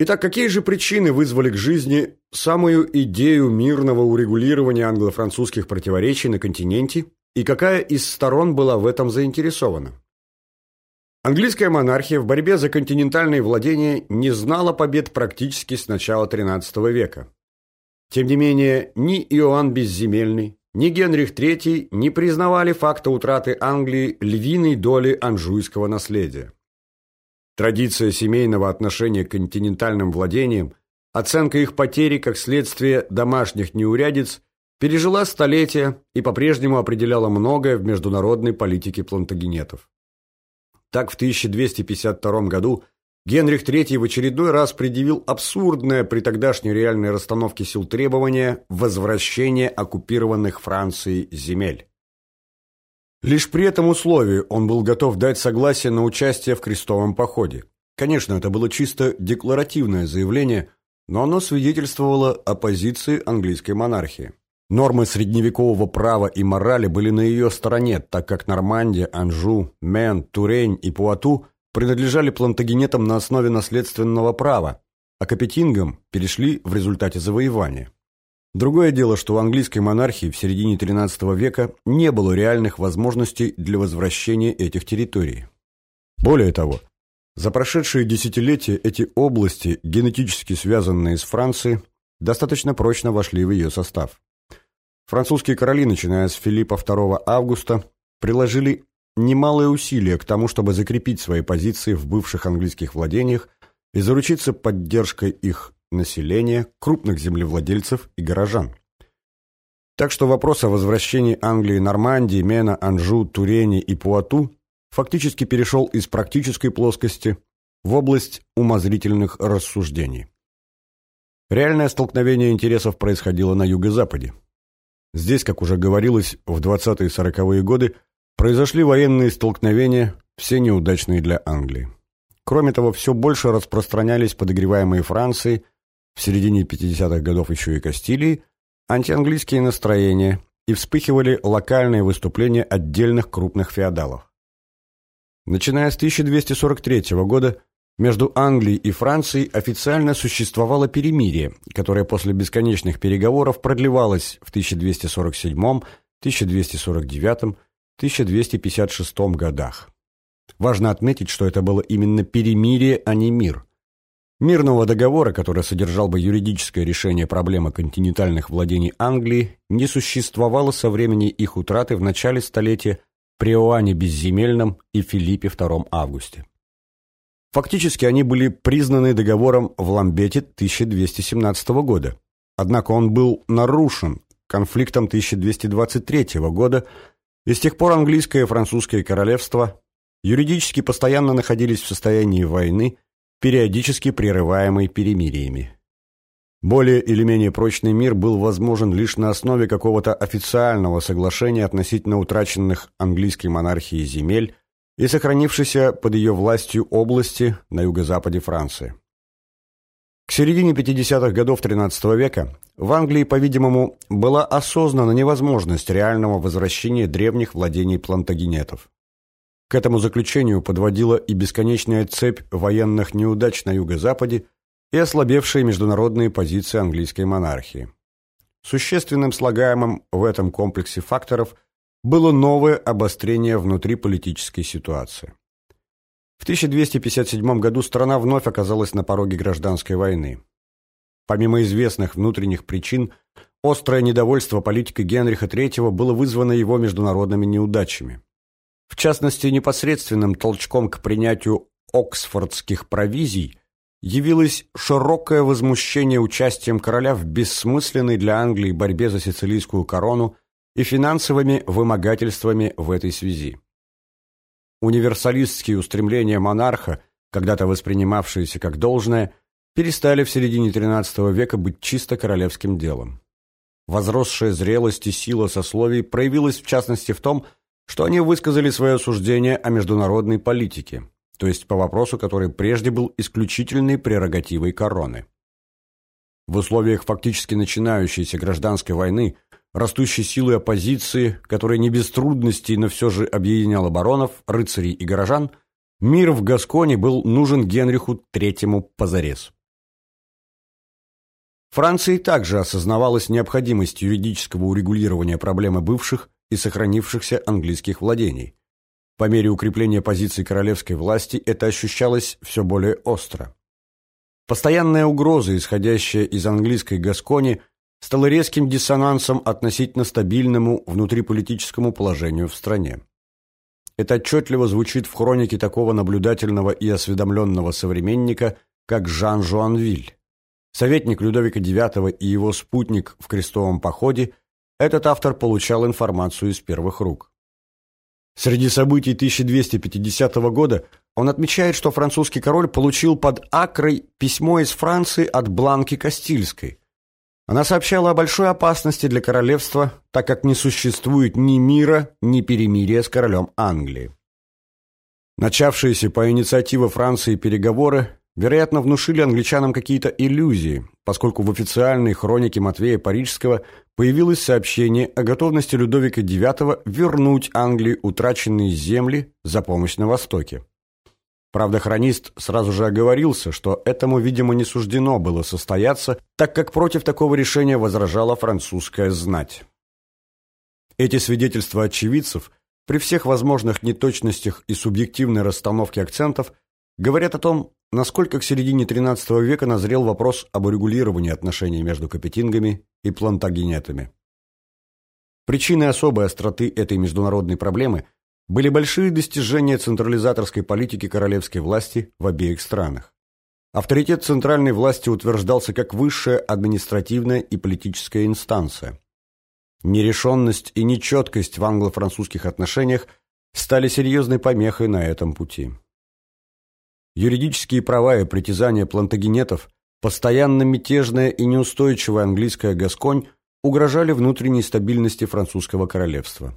Итак, какие же причины вызвали к жизни самую идею мирного урегулирования англо-французских противоречий на континенте и какая из сторон была в этом заинтересована? Английская монархия в борьбе за континентальные владения не знала побед практически с начала XIII века. Тем не менее, ни Иоанн Безземельный, ни Генрих III не признавали факта утраты Англии львиной доли анжуйского наследия. Традиция семейного отношения к континентальным владениям, оценка их потери как следствие домашних неурядиц пережила столетия и по-прежнему определяла многое в международной политике плантагенетов. Так в 1252 году Генрих III в очередной раз предъявил абсурдное при тогдашней реальной расстановке сил требование возвращения оккупированных Францией земель. Лишь при этом условии он был готов дать согласие на участие в крестовом походе. Конечно, это было чисто декларативное заявление, но оно свидетельствовало о позиции английской монархии. Нормы средневекового права и морали были на ее стороне, так как Нормандия, Анжу, Мен, Турень и Пуату принадлежали плантагенетам на основе наследственного права, а капетингам перешли в результате завоевания. Другое дело, что у английской монархии в середине XIII века не было реальных возможностей для возвращения этих территорий. Более того, за прошедшие десятилетия эти области, генетически связанные с Францией, достаточно прочно вошли в ее состав. Французские короли, начиная с Филиппа II Августа, приложили немалые усилия к тому, чтобы закрепить свои позиции в бывших английских владениях и заручиться поддержкой их населения, крупных землевладельцев и горожан. Так что вопрос о возвращении Англии, Нормандии, Мена, Анжу, Турени и Пуату фактически перешел из практической плоскости в область умозрительных рассуждений. Реальное столкновение интересов происходило на юго-западе. Здесь, как уже говорилось, в 20-е и 40-е годы произошли военные столкновения, все неудачные для Англии. Кроме того, все больше распространялись подогреваемые Францией, в середине 50-х годов еще и Кастилии, антианглийские настроения и вспыхивали локальные выступления отдельных крупных феодалов. Начиная с 1243 года между Англией и Францией официально существовало перемирие, которое после бесконечных переговоров продлевалось в 1247, 1249, 1256 годах. Важно отметить, что это было именно перемирие, а не мир. Мирного договора, который содержал бы юридическое решение проблемы континентальных владений Англии, не существовало со времени их утраты в начале столетия при Иоанне Безземельном и Филиппе II Августе. Фактически они были признаны договором в Ламбете 1217 года. Однако он был нарушен конфликтом 1223 года, и с тех пор английское и французское королевства юридически постоянно находились в состоянии войны, периодически прерываемой перемириями. Более или менее прочный мир был возможен лишь на основе какого-то официального соглашения относительно утраченных английской монархией земель и сохранившейся под ее властью области на юго-западе Франции. К середине 50-х годов XIII века в Англии, по-видимому, была осознана невозможность реального возвращения древних владений плантагенетов. К этому заключению подводила и бесконечная цепь военных неудач на юго-западе и ослабевшие международные позиции английской монархии. Существенным слагаемым в этом комплексе факторов – было новое обострение внутриполитической ситуации. В 1257 году страна вновь оказалась на пороге гражданской войны. Помимо известных внутренних причин, острое недовольство политикой Генриха III было вызвано его международными неудачами. В частности, непосредственным толчком к принятию оксфордских провизий явилось широкое возмущение участием короля в бессмысленной для Англии борьбе за сицилийскую корону и финансовыми вымогательствами в этой связи. Универсалистские устремления монарха, когда-то воспринимавшиеся как должное, перестали в середине XIII века быть чисто королевским делом. Возросшая зрелость и сила сословий проявилась в частности в том, что они высказали свое суждение о международной политике, то есть по вопросу, который прежде был исключительной прерогативой короны. В условиях фактически начинающейся гражданской войны – растущей силы оппозиции, которая не без трудностей, но все же объединяла баронов, рыцарей и горожан, мир в Гасконе был нужен Генриху III позарез. Франции также осознавалась необходимость юридического урегулирования проблемы бывших и сохранившихся английских владений. По мере укрепления позиций королевской власти это ощущалось все более остро. Постоянная угроза, исходящая из английской Гаскони, стала резким диссонансом относительно стабильному внутриполитическому положению в стране. Это отчетливо звучит в хронике такого наблюдательного и осведомленного современника, как Жан Жуанвиль. Советник Людовика IX и его спутник в крестовом походе, этот автор получал информацию из первых рук. Среди событий 1250 года он отмечает, что французский король получил под Акрой письмо из Франции от Бланки Кастильской. Она сообщала о большой опасности для королевства, так как не существует ни мира, ни перемирия с королем Англии. Начавшиеся по инициативе Франции переговоры вероятно, внушили англичанам какие-то иллюзии, поскольку в официальной хронике Матвея Парижского появилось сообщение о готовности Людовика IX вернуть Англии утраченные земли за помощь на Востоке. Правда, хронист сразу же оговорился, что этому, видимо, не суждено было состояться, так как против такого решения возражала французская знать. Эти свидетельства очевидцев при всех возможных неточностях и субъективной расстановке акцентов говорят о том, насколько к середине XIII века назрел вопрос об урегулировании отношений между капетингами и плантагенетами. Причиной особой остроты этой международной проблемы были большие достижения централизаторской политики королевской власти в обеих странах. Авторитет центральной власти утверждался как высшая административная и политическая инстанция. Нерешенность и нечеткость в англо-французских отношениях стали серьезной помехой на этом пути. Юридические права и притязания плантагенетов, постоянно мятежная и неустойчивая английская Гасконь угрожали внутренней стабильности французского королевства.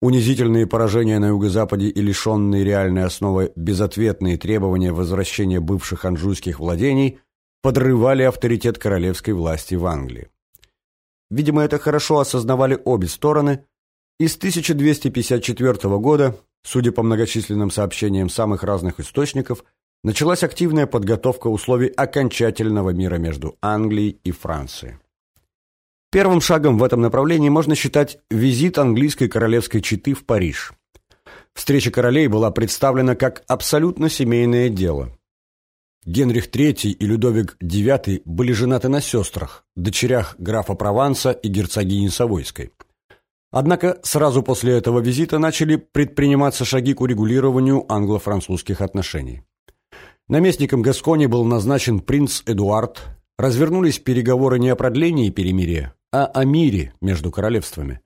Унизительные поражения на юго-западе и лишенные реальной основы безответные требования возвращения бывших анжуйских владений подрывали авторитет королевской власти в Англии. Видимо, это хорошо осознавали обе стороны, и с 1254 года Судя по многочисленным сообщениям самых разных источников, началась активная подготовка условий окончательного мира между Англией и Францией. Первым шагом в этом направлении можно считать визит английской королевской четы в Париж. Встреча королей была представлена как абсолютно семейное дело. Генрих III и Людовик IX были женаты на сестрах, дочерях графа Прованса и герцогини Савойской. Однако сразу после этого визита начали предприниматься шаги к урегулированию англо-французских отношений. Наместником Гаскони был назначен принц Эдуард, развернулись переговоры не о продлении перемирия, а о мире между королевствами.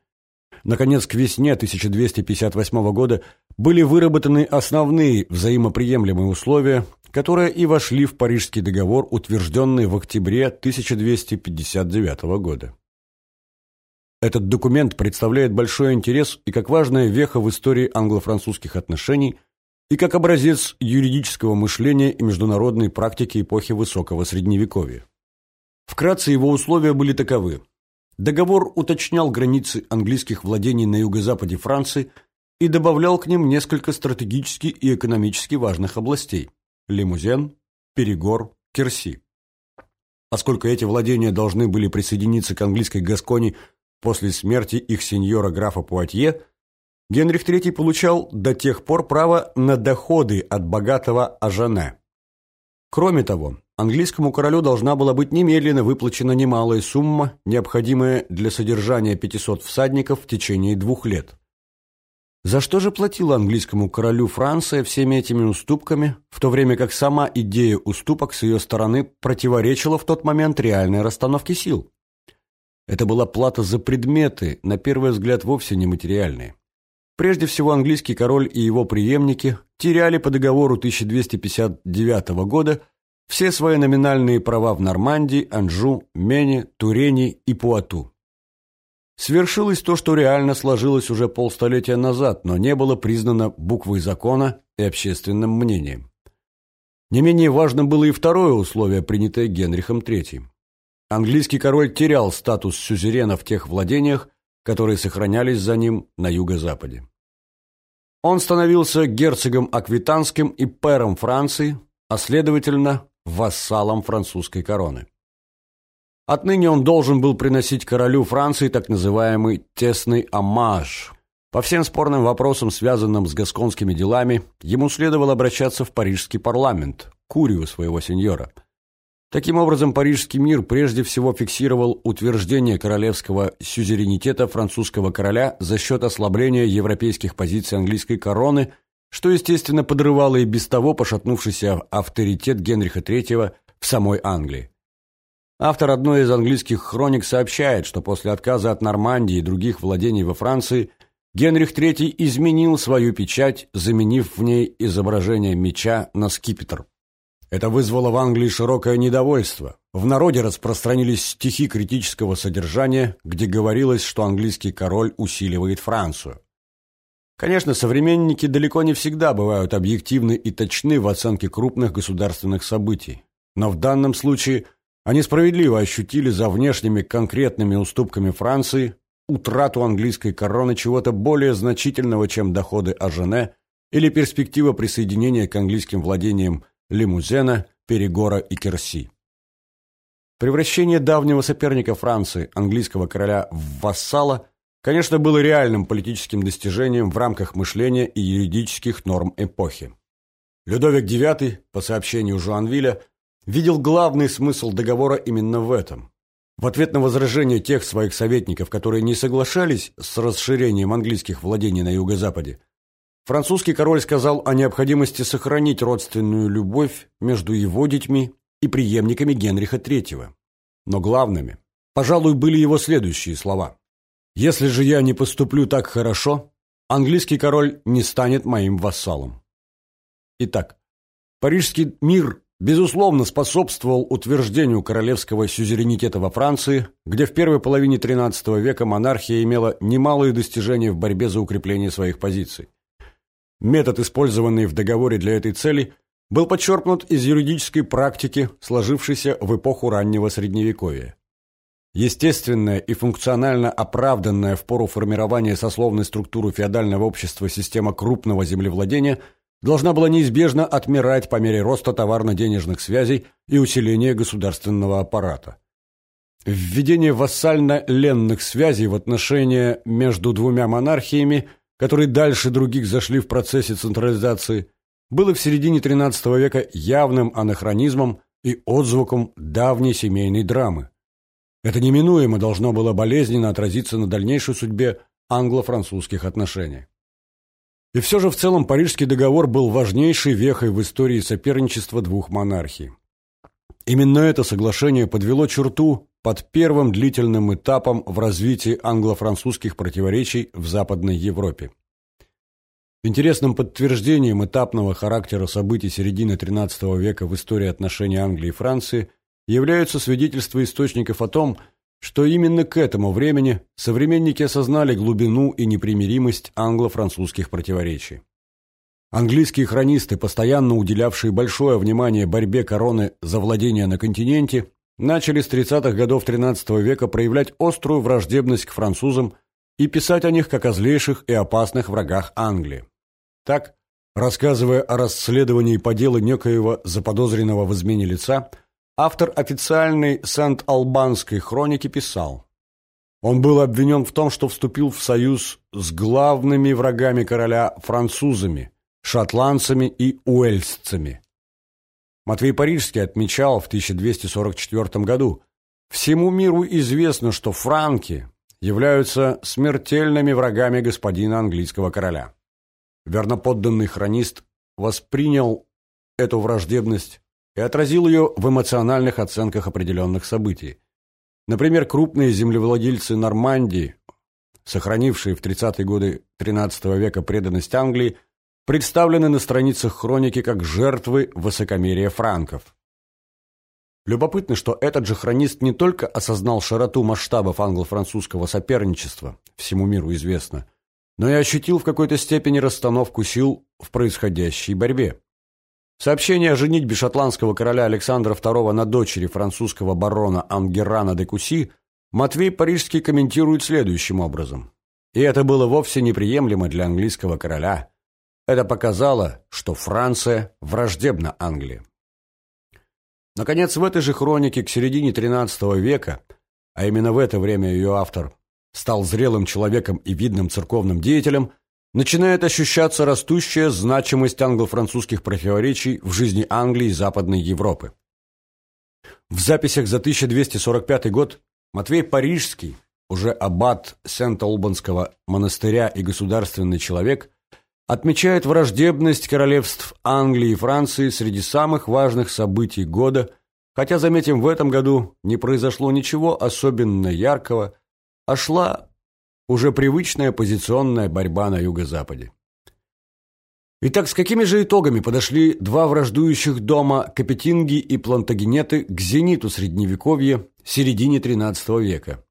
Наконец, к весне 1258 года были выработаны основные взаимоприемлемые условия, которые и вошли в Парижский договор, утвержденный в октябре 1259 года. Этот документ представляет большой интерес и как важная веха в истории англо-французских отношений, и как образец юридического мышления и международной практики эпохи Высокого Средневековья. Вкратце его условия были таковы. Договор уточнял границы английских владений на юго-западе Франции и добавлял к ним несколько стратегически и экономически важных областей – Лимузен, Перегор, Керси. Поскольку эти владения должны были присоединиться к английской Гаскони После смерти их сеньора графа Пуатье Генрих III получал до тех пор право на доходы от богатого Ажане. Кроме того, английскому королю должна была быть немедленно выплачена немалая сумма, необходимая для содержания 500 всадников в течение двух лет. За что же платила английскому королю Франция всеми этими уступками, в то время как сама идея уступок с ее стороны противоречила в тот момент реальной расстановке сил? Это была плата за предметы, на первый взгляд вовсе не материальные. Прежде всего, английский король и его преемники теряли по договору 1259 года все свои номинальные права в Нормандии, Анжу, Мене, Турене и Пуату. Свершилось то, что реально сложилось уже полстолетия назад, но не было признано буквой закона и общественным мнением. Не менее важным было и второе условие, принятое Генрихом III. Английский король терял статус сюзерена в тех владениях, которые сохранялись за ним на юго-западе. Он становился герцогом Аквитанским и пэром Франции, а следовательно, вассалом французской короны. Отныне он должен был приносить королю Франции так называемый «тесный омаж». По всем спорным вопросам, связанным с гасконскими делами, ему следовало обращаться в парижский парламент, курию своего сеньора. Таким образом, Парижский мир прежде всего фиксировал утверждение королевского сюзеренитета французского короля за счет ослабления европейских позиций английской короны, что, естественно, подрывало и без того пошатнувшийся авторитет Генриха III в самой Англии. Автор одной из английских хроник сообщает, что после отказа от Нормандии и других владений во Франции Генрих III изменил свою печать, заменив в ней изображение меча на скипетр. Это вызвало в Англии широкое недовольство. В народе распространились стихи критического содержания, где говорилось, что английский король усиливает Францию. Конечно, современники далеко не всегда бывают объективны и точны в оценке крупных государственных событий. Но в данном случае – они справедливо ощутили за внешними конкретными уступками Франции утрату английской короны чего-то более значительного, чем доходы Ажене или перспектива присоединения к английским владениям Лимузена, Перегора и Керси. Превращение давнего соперника Франции, английского короля, в вассала, конечно, было реальным политическим достижением в рамках мышления и юридических норм эпохи. Людовик IX, по сообщению Жуанвиля, видел главный смысл договора именно в этом. В ответ на возражения тех своих советников, которые не соглашались с расширением английских владений на юго-западе, французский король сказал о необходимости сохранить родственную любовь между его детьми и преемниками Генриха III. Но главными, пожалуй, были его следующие слова. «Если же я не поступлю так хорошо, английский король не станет моим вассалом». Итак, Парижский мир безусловно, способствовал утверждению королевского сюзеренитета во Франции, где в первой половине XIII века монархия имела немалые достижения в борьбе за укрепление своих позиций. Метод, использованный в договоре для этой цели, был подчеркнут из юридической практики, сложившейся в эпоху раннего Средневековья. Естественная и функционально оправданная в пору формирования сословной структуры феодального общества система крупного землевладения – должна была неизбежно отмирать по мере роста товарно-денежных связей и усиления государственного аппарата. Введение вассально-ленных связей в отношения между двумя монархиями, которые дальше других зашли в процессе централизации, было в середине XIII века явным анахронизмом и отзвуком давней семейной драмы. Это неминуемо должно было болезненно отразиться на дальнейшей судьбе англо-французских отношений. И все же в целом Парижский договор был важнейшей вехой в истории соперничества двух монархий. Именно это соглашение подвело черту под первым длительным этапом в развитии англо-французских противоречий в Западной Европе. Интересным подтверждением этапного характера событий середины XIII века в истории отношений Англии и Франции являются свидетельства источников о том, что именно к этому времени современники осознали глубину и непримиримость англо-французских противоречий. Английские хронисты, постоянно уделявшие большое внимание борьбе короны за владение на континенте, начали с 30-х годов XIII века проявлять острую враждебность к французам и писать о них как о злейших и опасных врагах Англии. Так, рассказывая о расследовании по делу некоего заподозренного в измене лица – Автор официальной Сент-Албанской хроники писал, он был обвинен в том, что вступил в союз с главными врагами короля французами, шотландцами и уэльсцами. Матвей Парижский отмечал в 1244 году, «Всему миру известно, что франки являются смертельными врагами господина английского короля». Верноподданный хронист воспринял эту враждебность и отразил ее в эмоциональных оценках определенных событий. Например, крупные землевладельцы Нормандии, сохранившие в 30-е годы XIII века преданность Англии, представлены на страницах хроники как жертвы высокомерия франков. Любопытно, что этот же хронист не только осознал широту масштабов англо-французского соперничества, всему миру известно, но и ощутил в какой-то степени расстановку сил в происходящей борьбе. Сообщение о женитьбе шотландского короля Александра II на дочери французского барона Ангерана де Куси Матвей Парижский комментирует следующим образом. И это было вовсе неприемлемо для английского короля. Это показало, что Франция враждебна Англии. Наконец, в этой же хронике к середине XIII века, а именно в это время ее автор стал зрелым человеком и видным церковным деятелем, начинает ощущаться растущая значимость англо-французских противоречий в жизни Англии и Западной Европы. В записях за 1245 год Матвей Парижский, уже аббат Сент-Олбанского монастыря и государственный человек, отмечает враждебность королевств Англии и Франции среди самых важных событий года, хотя, заметим, в этом году не произошло ничего особенно яркого, а шла уже привычная позиционная борьба на юго-западе. Итак, с какими же итогами подошли два враждующих дома Капетинги и Плантагенеты к зениту Средневековья, середине XIII века?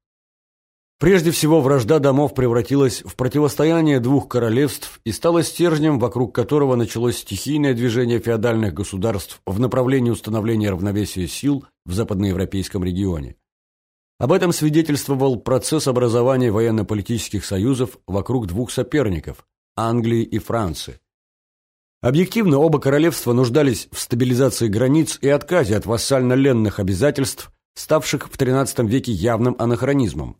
Прежде всего, вражда домов превратилась в противостояние двух королевств и стала стержнем, вокруг которого началось стихийное движение феодальных государств в направлении установления равновесия сил в западноевропейском регионе. Об этом свидетельствовал процесс образования военно-политических союзов вокруг двух соперников – Англии и Франции. Объективно оба королевства нуждались в стабилизации границ и отказе от вассально-ленных обязательств, ставших в XIII веке явным анахронизмом.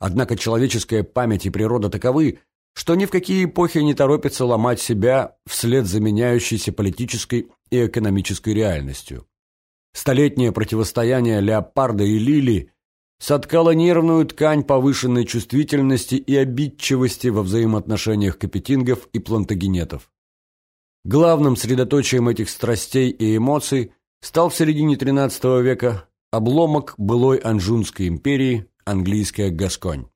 Однако человеческая память и природа таковы, что ни в какие эпохи не торопятся ломать себя вслед за меняющейся политической и экономической реальностью. Столетнее противостояние леопарда и лили соткало нервную ткань повышенной чувствительности и обидчивости во взаимоотношениях капетингов и плантагенетов. Главным средоточием этих страстей и эмоций стал в середине XIII века обломок былой Анжунской империи, английская Гасконь.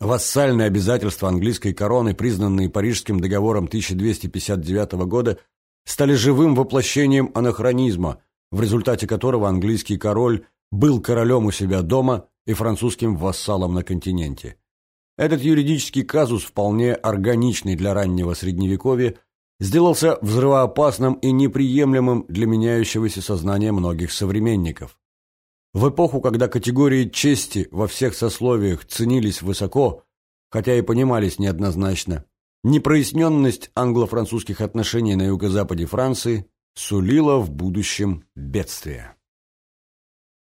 Вассальные обязательства английской короны, признанные Парижским договором 1259 года, стали живым воплощением анахронизма, в результате которого английский король был королем у себя дома и французским вассалом на континенте. Этот юридический казус, вполне органичный для раннего Средневековья, сделался взрывоопасным и неприемлемым для меняющегося сознания многих современников. В эпоху, когда категории чести во всех сословиях ценились высоко, хотя и понимались неоднозначно, непроясненность англо-французских отношений на юго-западе Франции сулила в будущем бедствие.